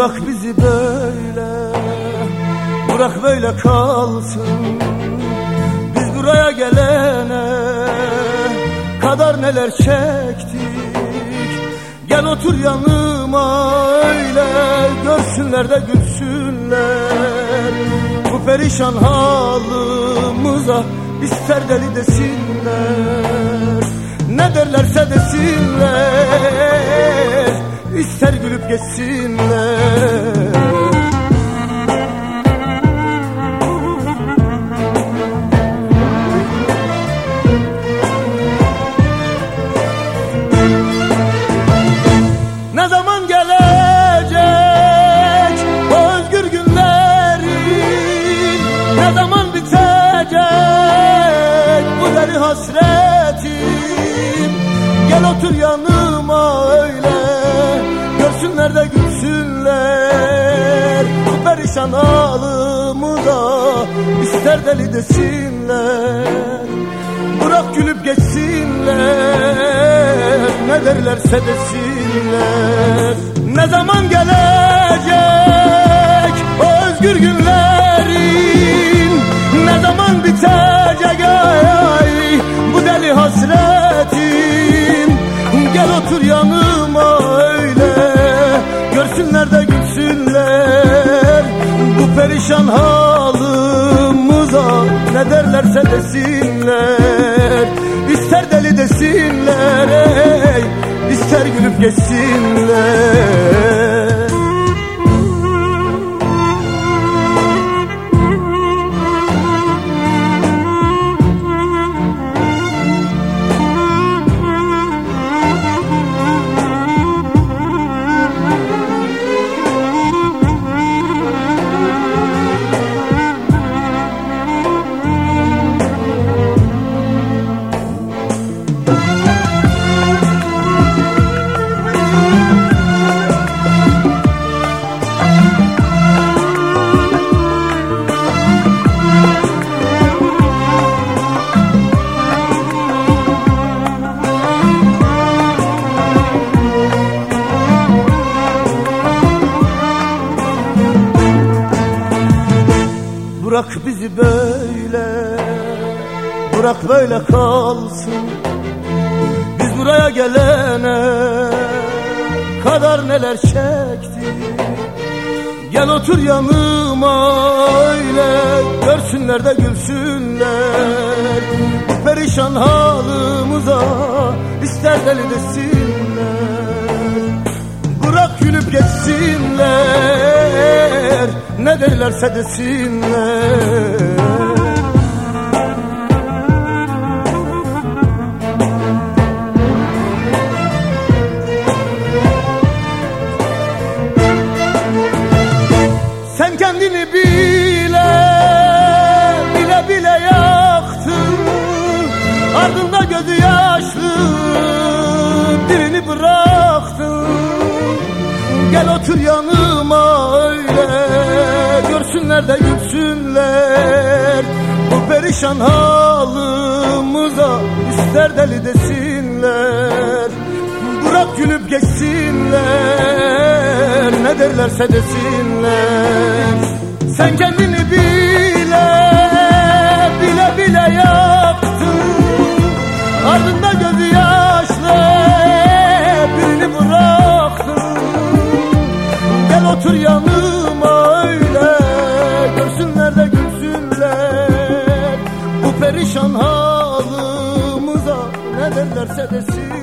Bırak bizi böyle Bırak böyle kalsın. Biz buraya gelene Kadar neler çektik. Gel otur yanıma öyle Görsünler de gülsünler. Bu perişan halımıza ister deli desinler. Ne derlerse desinler ister gülüp geçsinler otur yanıma öyle Görsünler de gülsünler. Bu perişan halımıza ister deli desinler. Bırak gülüp geçsinler Ne derlerse desinler. Ne zaman gelecek otur yanıma öyle. Görsünler de gülsünler. Bu perişan halımıza Ne derlerse desinler. İster deli desinler ey. İster gülüp geçsinler Bırak bizi böyle Bırak böyle kalsın. Biz buraya gelene Kadar neler çektik Gel otur yanıma öyle Görsünler de gülsünler. Perişan halımıza ister deli desinler. Bırak gülüp geçsinler Derlerse desinler. Sen kendini bile bile bile yaktın. Ardında gözü yaşlı birini bıraktın. Gel otur yanıma de gülsünler Bu perişan halımıza ister deli desinler. Bırak gülüp geçsinler Ne derlerse desinler. Sen kendini bile Ne derlerse desinler